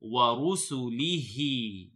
ورسله